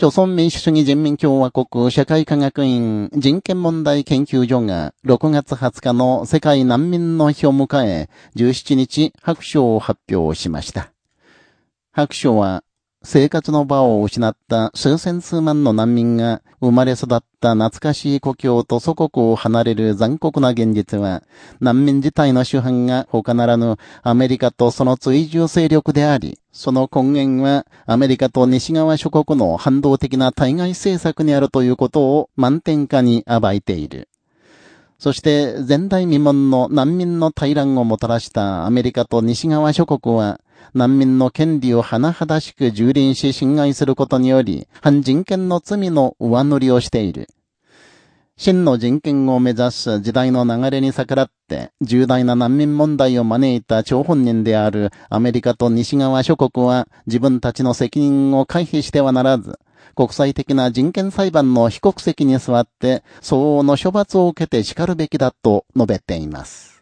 朝鮮民主主義人民共和国社会科学院人権問題研究所が6月20日の世界難民の日を迎え、17日白書を発表しました。白書は生活の場を失った数千数万の難民が生まれ育った懐かしい故郷と祖国を離れる残酷な現実は、難民自体の主犯が他ならぬアメリカとその追従勢力であり、その根源はアメリカと西側諸国の反動的な対外政策にあるということを満点化に暴いている。そして前代未聞の難民の大乱をもたらしたアメリカと西側諸国は、難民の権利を甚だしく蹂躙し侵害することにより、反人権の罪の上塗りをしている。真の人権を目指す時代の流れに逆らって、重大な難民問題を招いた張本人であるアメリカと西側諸国は自分たちの責任を回避してはならず、国際的な人権裁判の被告席に座って、相応の処罰を受けて叱るべきだと述べています。